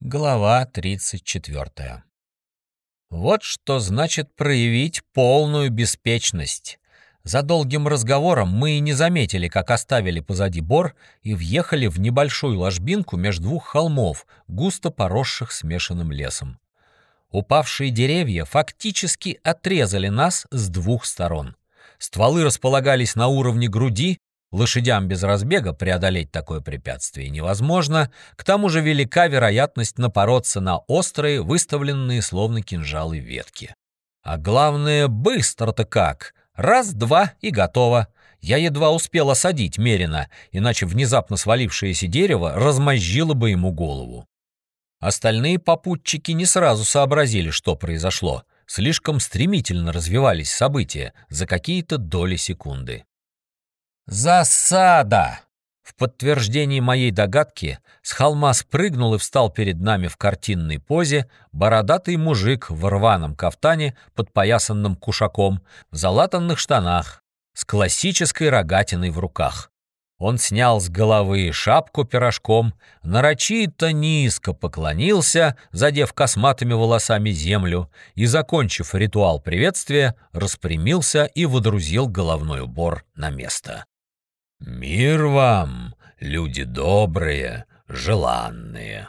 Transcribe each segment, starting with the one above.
Глава 34. Вот что значит проявить полную беспечность. За долгим разговором мы и не заметили, как оставили позади бор и въехали в небольшую ложбинку между двух холмов, густо поросших смешанным лесом. Упавшие деревья фактически отрезали нас с двух сторон. Стволы располагались на уровне груди, Лошадям без разбега преодолеть такое препятствие невозможно, к тому же велика вероятность напороться на острые, выставленные словно кинжалы ветки. А главное, быстро-то как! Раз-два и готово. Я едва успел осадить Мерина, иначе внезапно свалившееся дерево размозжило бы ему голову. Остальные попутчики не сразу сообразили, что произошло. Слишком стремительно развивались события за какие-то доли секунды. «Засада!» В подтверждении моей догадки с холма спрыгнул и встал перед нами в картинной позе бородатый мужик в рваном кафтане, подпоясанном кушаком, в залатанных штанах, с классической рогатиной в руках. Он снял с головы шапку пирожком, нарочито низко поклонился, задев косматыми волосами землю, и, закончив ритуал приветствия, распрямился и водрузил головной убор на место. «Мир вам, люди добрые, желанные!»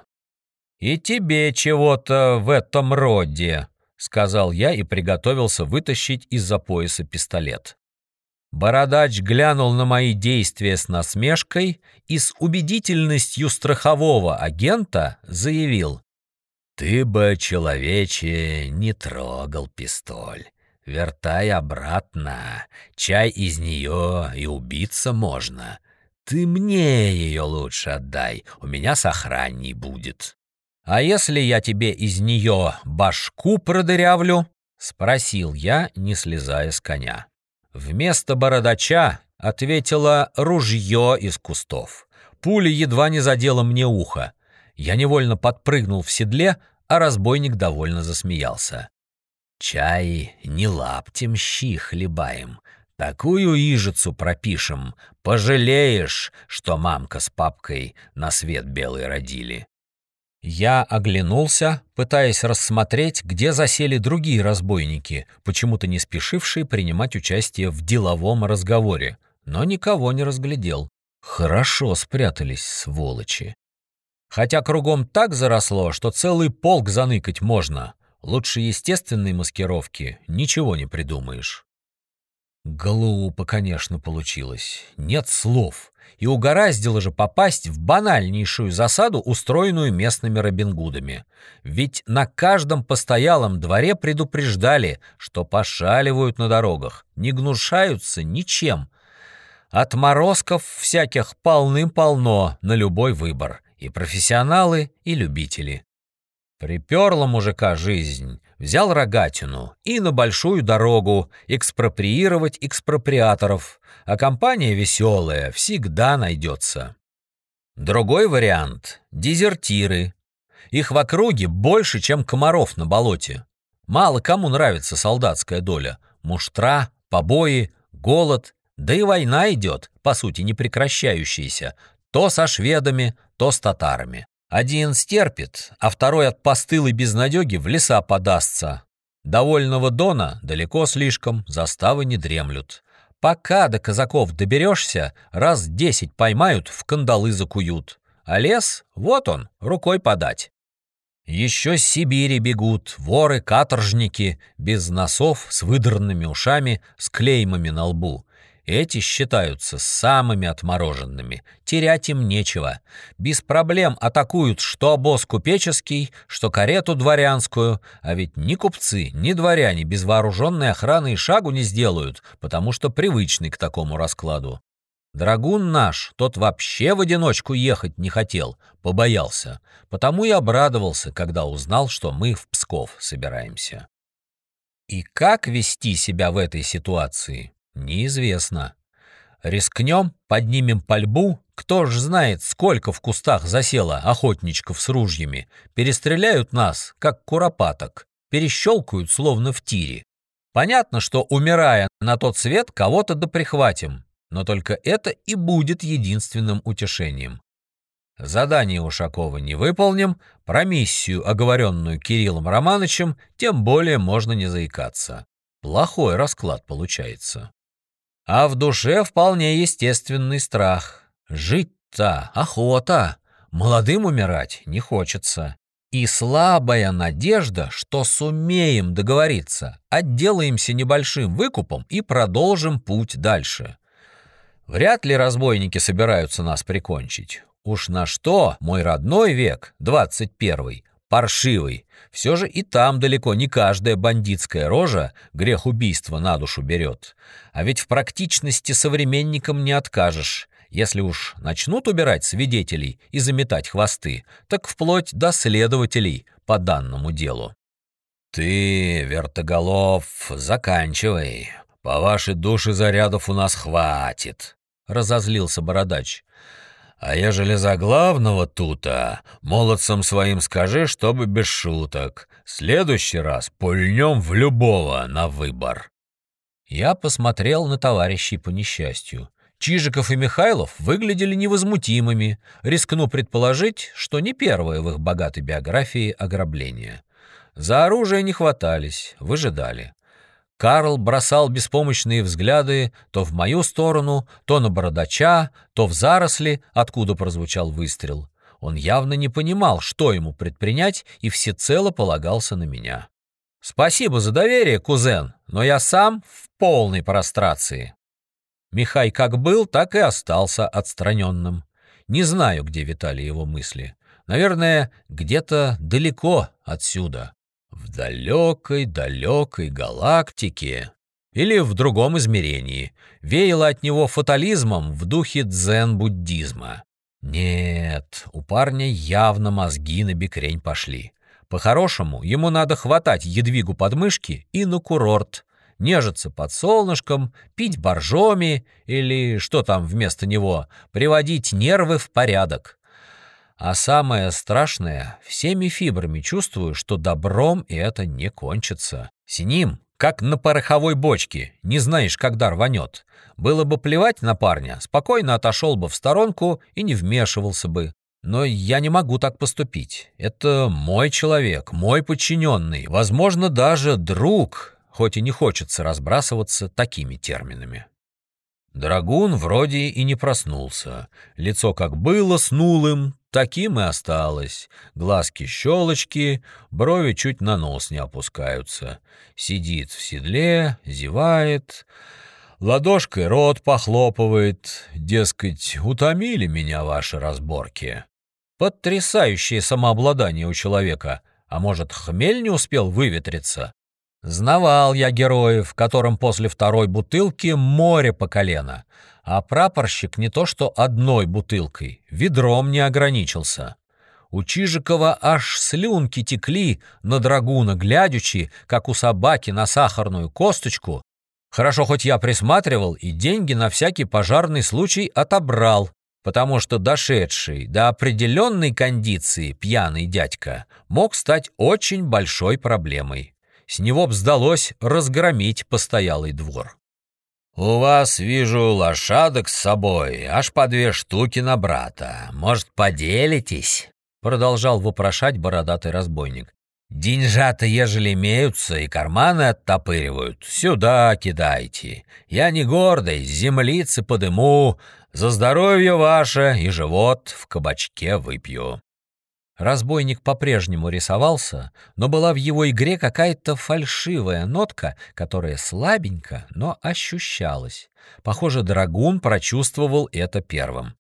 «И тебе чего-то в этом роде», — сказал я и приготовился вытащить из-за пояса пистолет. Бородач глянул на мои действия с насмешкой и с убедительностью страхового агента заявил. «Ты бы, человече, не трогал пистоль. Вертай обратно. Чай из нее и убиться можно. Ты мне ее лучше отдай, у меня сохранней будет. А если я тебе из нее башку продырявлю? Спросил я, не слезая с коня. Вместо бородача ответила ружье из кустов. Пуля едва не задела мне ухо. Я невольно подпрыгнул в седле, а разбойник довольно засмеялся. Чай не лаптем щи хлебаем, такую ижицу пропишем, пожалеешь, что мамка с папкой на свет белый родили. Я оглянулся, пытаясь рассмотреть, где засели другие разбойники, почему-то не спешившие принимать участие в деловом разговоре, но никого не разглядел. Хорошо спрятались, сволочи. Хотя кругом так заросло, что целый полк заныкать можно, Лучше естественной маскировки ничего не придумаешь. Глупо, конечно, получилось. Нет слов. И угораздило же попасть в банальнейшую засаду, устроенную местными робингудами. Ведь на каждом постоялом дворе предупреждали, что пошаливают на дорогах, не гнушаются ничем. Отморозков всяких полным-полно на любой выбор. И профессионалы, и любители. Приперла мужика жизнь, взял рогатину и на большую дорогу экспроприировать экспроприаторов, а компания веселая всегда найдется. Другой вариант — дезертиры. Их в округе больше, чем комаров на болоте. Мало кому нравится солдатская доля. Муштра, побои, голод, да и война идет, по сути, не прекращающаяся, то со шведами, то с татарами. Один стерпит, а второй от постылой безнадеги в леса подастся. Довольного Дона далеко слишком, заставы не дремлют. Пока до казаков доберешься, раз десять поймают, в кандалы закуют. А лес, вот он, рукой подать. Еще с Сибири бегут воры, каторжники, без носов, с выдранными ушами, с клеймами на лбу. Эти считаются самыми отмороженными. Терять им нечего. Без проблем атакуют что обоз купеческий, что карету дворянскую, а ведь ни купцы, ни дворяне без вооруженной охраны и шагу не сделают, потому что привычный к такому раскладу. Драгун наш, тот вообще в одиночку ехать не хотел, побоялся, потому и обрадовался, когда узнал, что мы в Псков собираемся. И как вести себя в этой ситуации? Неизвестно. Рискнем, поднимем пальбу, кто ж знает, сколько в кустах засело охотничков с ружьями. Перестреляют нас, как куропаток, перещелкают, словно в тире. Понятно, что, умирая на тот свет, кого-то доприхватим, но только это и будет единственным утешением. Задание Ушакова не выполним, про миссию, оговоренную Кириллом Романовичем, тем более можно не заикаться. Плохой расклад получается. А в душе вполне естественный страх. Жить-то охота, молодым умирать не хочется. И слабая надежда, что сумеем договориться, отделаемся небольшим выкупом и продолжим путь дальше. Вряд ли разбойники собираются нас прикончить. Уж на что мой родной век, 21-й, паршивый, все же и там далеко не каждая бандитская рожа грех убийства на душу берет. А ведь в практичности современникам не откажешь. Если уж начнут убирать свидетелей и заметать хвосты, так вплоть до следователей по данному делу. «Ты, вертоголов, заканчивай. По вашей душе зарядов у нас хватит», — разозлился бородач. «А ежели за главного тута, молодцам своим скажи, чтобы без шуток. Следующий раз пульнем в любого на выбор». Я посмотрел на товарищей по несчастью. Чижиков и Михайлов выглядели невозмутимыми, рискну предположить, что не первое в их богатой биографии ограбление. За оружие не хватались, выжидали. Карл бросал беспомощные взгляды то в мою сторону, то на бородача, то в заросли, откуда прозвучал выстрел. Он явно не понимал, что ему предпринять, и всецело полагался на меня. «Спасибо за доверие, кузен, но я сам в полной прострации». Михай как был, так и остался отстраненным. Не знаю, где витали его мысли. Наверное, где-то далеко отсюда. Далекой-далекой галактике. Или в другом измерении. Веяло от него фатализмом в духе дзен-буддизма. Нет, у парня явно мозги на бекрень пошли. По-хорошему, ему надо хватать едвигу подмышки и на курорт, нежиться под солнышком, пить боржоми или что там вместо него, приводить нервы в порядок. А самое страшное, всеми фибрами чувствую, что добром это не кончится. С ним, как на пороховой бочке, не знаешь, когда рванет. Было бы плевать на парня, спокойно отошел бы в сторонку и не вмешивался бы. Но я не могу так поступить. Это мой человек, мой подчиненный, возможно, даже друг, хоть и не хочется разбрасываться такими терминами. Драгун вроде и не проснулся. Лицо как было снулым, таким и осталось. Глазки щелочки, брови чуть на нос не опускаются. Сидит в седле, зевает, ладошкой рот похлопывает. Дескать, утомили меня ваши разборки. Потрясающее самообладание у человека. А может, хмель не успел выветриться? Знавал я героев, которым после второй бутылки море по колено, а прапорщик не то что одной бутылкой, ведром не ограничился. У Чижикова аж слюнки текли на драгуна, глядячи, как у собаки на сахарную косточку. Хорошо, хоть я присматривал и деньги на всякий пожарный случай отобрал, потому что дошедший до определенной кондиции пьяный дядька мог стать очень большой проблемой. С него б сдалось разгромить постоялый двор. «У вас, вижу, лошадок с собой, аж по две штуки на брата. Может, поделитесь?» Продолжал вопрошать бородатый разбойник. «Деньжата, ежели имеются и карманы оттопыривают, сюда кидайте. Я не гордый, землицы подыму, за здоровье ваше и живот в кабачке выпью». Разбойник по-прежнему рисовался, но была в его игре какая-то фальшивая нотка, которая слабенько, но ощущалась. Похоже, Драгун прочувствовал это первым.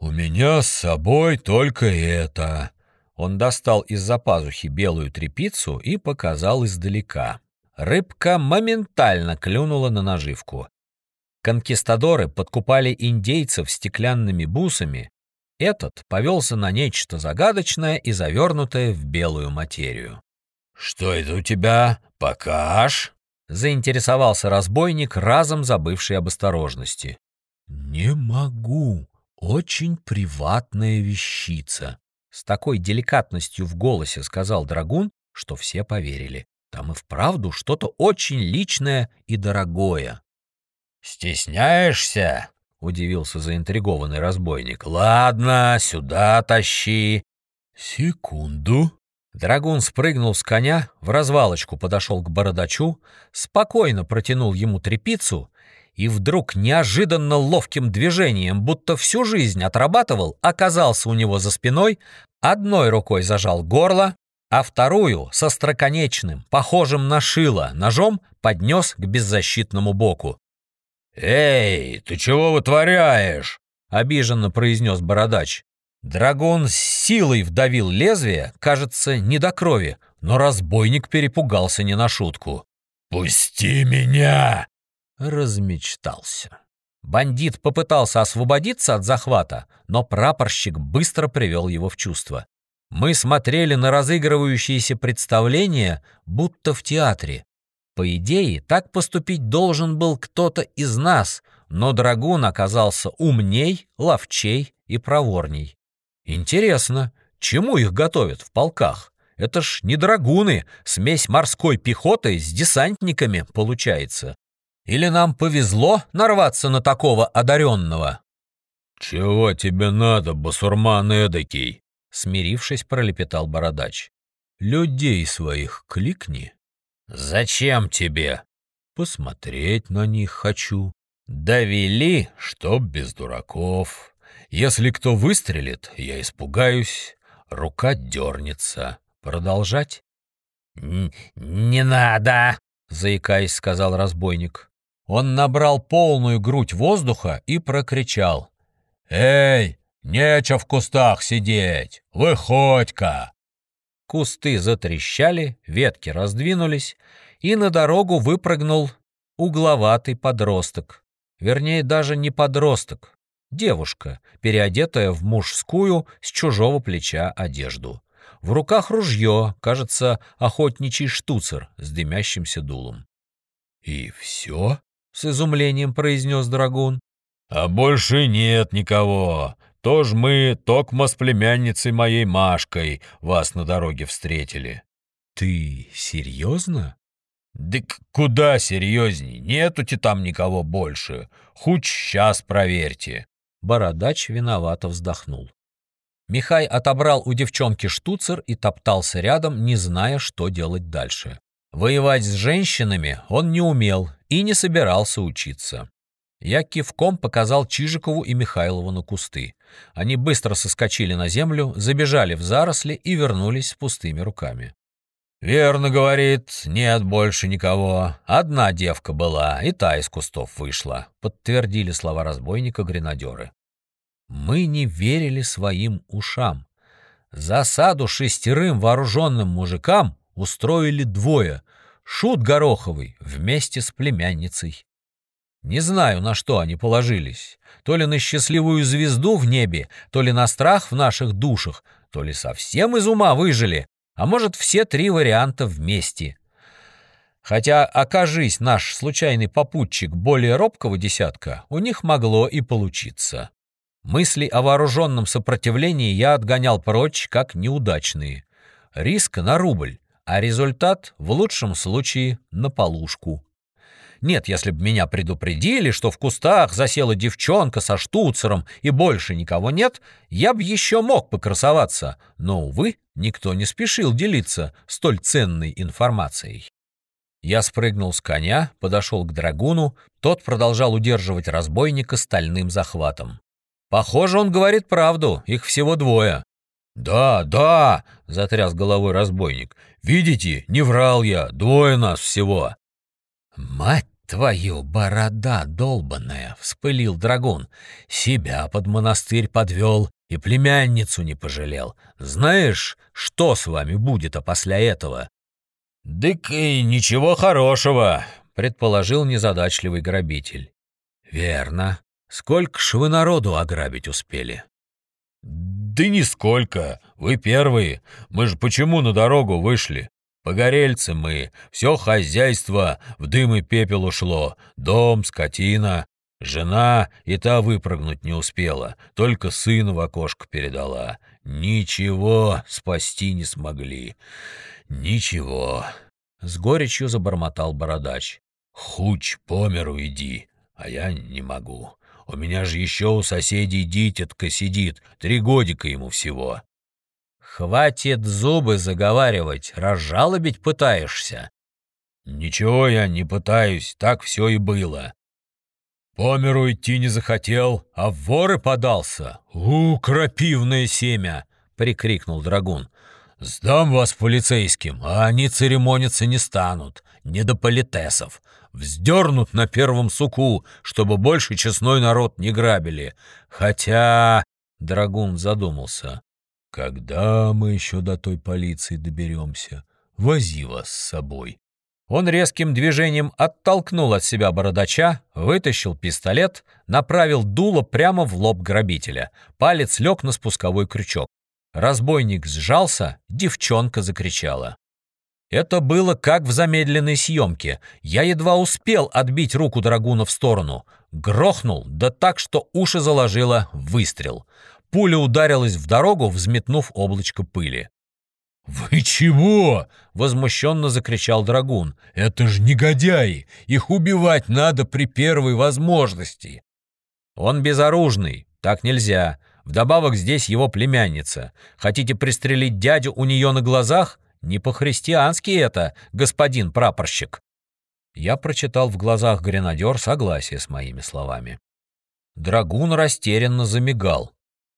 «У меня с собой только это». Он достал из-за пазухи белую трепицу и показал издалека. Рыбка моментально клюнула на наживку. Конкистадоры подкупали индейцев стеклянными бусами, этот повелся на нечто загадочное и завернутое в белую материю. «Что это у тебя? Покаж!» — заинтересовался разбойник, разом забывший об осторожности. «Не могу. Очень приватная вещица», — с такой деликатностью в голосе сказал Драгун, что все поверили. Там и вправду что-то очень личное и дорогое. «Стесняешься?» — удивился заинтригованный разбойник. «Ладно, сюда тащи». «Секунду». Драгун спрыгнул с коня, в развалочку подошел к бородачу, спокойно протянул ему трепицу и вдруг неожиданно ловким движением, будто всю жизнь отрабатывал, оказался у него за спиной, одной рукой зажал горло, а вторую со строконечным, похожим на шило, ножом поднес к беззащитному боку. «Эй, ты чего вытворяешь?» — обиженно произнес бородач. Драгон с силой вдавил лезвие, кажется, не до крови, но разбойник перепугался не на шутку. «Пусти меня!» Размечтался. Бандит попытался освободиться от захвата, но прапорщик быстро привел его в чувство. Мы смотрели на разыгрывающееся представление, будто в театре. По идее, так поступить должен был кто-то из нас, но Драгун оказался умней, ловчей и проворней. Интересно, чему их готовят в полках? Это ж не драгуны, смесь морской пехоты с десантниками получается. Или нам повезло нарваться на такого одаренного? «Чего тебе надо, басурман эдакий?» Смирившись, пролепетал бородач. «Людей своих кликни». «Зачем тебе?» «Посмотреть на них хочу». «Довели, чтоб без дураков. Если кто выстрелит, я испугаюсь, рука дернется. Продолжать?» «Не надо!» — заикаясь, сказал разбойник. Он набрал полную грудь воздуха и прокричал. «Эй, Нечего в кустах сидеть! Выходь-ка!» Кусты затрещали, ветки раздвинулись, и на дорогу выпрыгнул угловатый подросток. Вернее, даже не подросток, девушка, переодетая в мужскую с чужого плеча одежду. В руках ружье, кажется, охотничий штуцер с дымящимся дулом. «И все?» — с изумлением произнес Драгун. «А больше нет никого. То ж мы токмо с племянницей моей Машкой вас на дороге встретили». «Ты серьезно?» «Да куда серьезней? Нету-те там никого больше. Хоть сейчас проверьте». Бородач виновато вздохнул. Михай отобрал у девчонки штуцер и топтался рядом, не зная, что делать дальше. Воевать с женщинами он не умел и не собирался учиться. Я кивком показал Чижикову и Михайлову на кусты. Они быстро соскочили на землю, забежали в заросли и вернулись с пустыми руками. «Верно, — говорит, — нет больше никого. Одна девка была, и та из кустов вышла», — подтвердили слова разбойника гренадеры. Мы не верили своим ушам. Засаду шестерым вооруженным мужикам устроили двое — Шут Гороховый вместе с племянницей. Не знаю, на что они положились. То ли на счастливую звезду в небе, то ли на страх в наших душах, то ли совсем из ума выжили, а может, все три варианта вместе. Хотя, окажись наш случайный попутчик более робкого десятка, у них могло и получиться. Мысли о вооруженном сопротивлении я отгонял прочь, как неудачные. Риск на рубль, а результат, в лучшем случае, на полушку. Нет, если б меня предупредили, что в кустах засела девчонка со штуцером и больше никого нет, я б еще мог покрасоваться, но, увы, никто не спешил делиться столь ценной информацией. Я спрыгнул с коня, подошел к драгуну, тот продолжал удерживать разбойника стальным захватом. Похоже, он говорит правду, их всего двое. «Да, да!» — затряс головой разбойник. «Видите, не врал я, двое нас всего!» «Мать твою, борода долбаная!» — вспылил драгун. «Себя под монастырь подвел и племянницу не пожалел. Знаешь, что с вами будет опосля этого?» «Дык и ничего хорошего», — предположил незадачливый грабитель. «Верно. Сколько ж вы народу ограбить успели?» «Да нисколько. Вы первые. Мы же почему на дорогу вышли? Погорельцы мы, все хозяйство в дым и пепел ушло, дом, скотина. Жена и та выпрыгнуть не успела, только сыну в окошко передала. Ничего спасти не смогли. Ничего. С горечью забормотал бородач. Хуч по миру иди, а я не могу. У меня же еще у соседей дитятка сидит, три годика ему всего». «Хватит зубы заговаривать, разжалобить пытаешься». «Ничего я не пытаюсь, так все и было. По миру идти не захотел, а в воры подался. У, крапивное семя!» — прикрикнул драгун. «Сдам вас полицейским, а они церемониться не станут, не до политесов. Вздернут на первом суку, чтобы больше честной народ не грабили. Хотя...» — Драгун задумался. «Когда мы еще до той полиции доберемся? Вози вас с собой». Он резким движением оттолкнул от себя бородача, вытащил пистолет, направил дуло прямо в лоб грабителя. Палец лег на спусковой крючок. Разбойник сжался, девчонка закричала. Это было как в замедленной съемке. Я едва успел отбить руку Драгуна в сторону. Грохнул, да так, что уши заложило выстрел. Пуля ударилась в дорогу, взметнув облачко пыли. «Вы чего?» — возмущенно закричал Драгун. «Это ж негодяи! Их убивать надо при первой возможности!» «Он безоружный, так нельзя. Вдобавок здесь его племянница. Хотите пристрелить дядю у нее на глазах? Не по-христиански это, господин прапорщик. Я прочитал в глазах гренадер согласие с моими словами. Драгун растерянно замигал.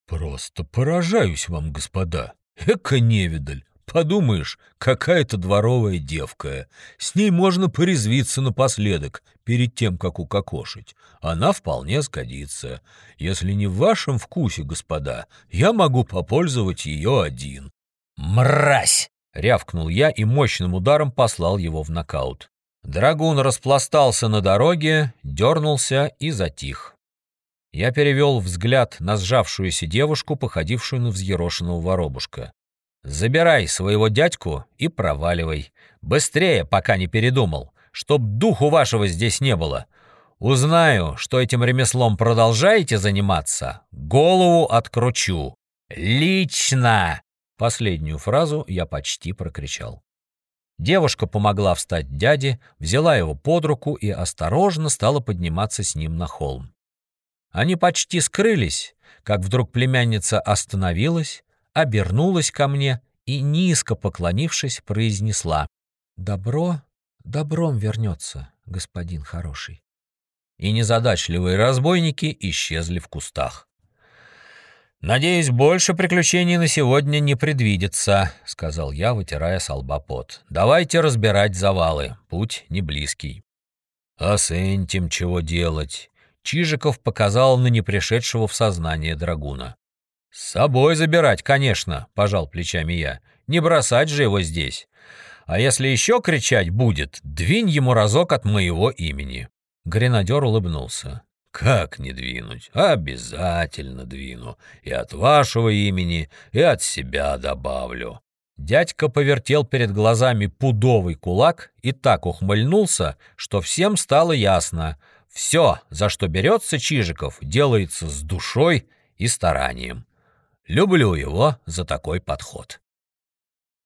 «Просто поражаюсь вам, господа. Эко-невидаль. Подумаешь, какая-то дворовая девка. С ней можно порезвиться напоследок, перед тем, как укокошить. Она вполне сгодится. Если не в вашем вкусе, господа, я могу попользовать ее один. «Мразь!» — рявкнул я и мощным ударом послал его в нокаут. Драгун распластался на дороге, дернулся и затих. Я перевел взгляд на сжавшуюся девушку, походившую на взъерошенного воробушка. Забирай своего дядьку и проваливай. Быстрее, пока не передумал, чтоб духу вашего здесь не было. Узнаю, что этим ремеслом продолжаете заниматься, голову откручу. Лично!» Последнюю фразу я почти прокричал. Девушка помогла встать дяде, взяла его под руку и осторожно стала подниматься с ним на холм. Они почти скрылись, как вдруг племянница остановилась, обернулась ко мне и, низко поклонившись, произнесла «Добро добром вернется, господин хороший». И незадачливые разбойники исчезли в кустах. «Надеюсь, больше приключений на сегодня не предвидится», — сказал я, вытирая с. «Давайте разбирать завалы, путь не близкий». «А с этим чего делать?» Чижиков показал на непришедшего в сознание драгуна. «С собой забирать, конечно», — пожал плечами я. «Не бросать же его здесь. А если еще кричать будет, двинь ему разок от моего имени». Гренадер улыбнулся. «Как не двинуть? Обязательно двину. И от вашего имени, и от себя добавлю». Дядька повертел перед глазами пудовый кулак и так ухмыльнулся, что всем стало ясно. Все, за что берется Чижиков, делается с душой и старанием. Люблю его за такой подход.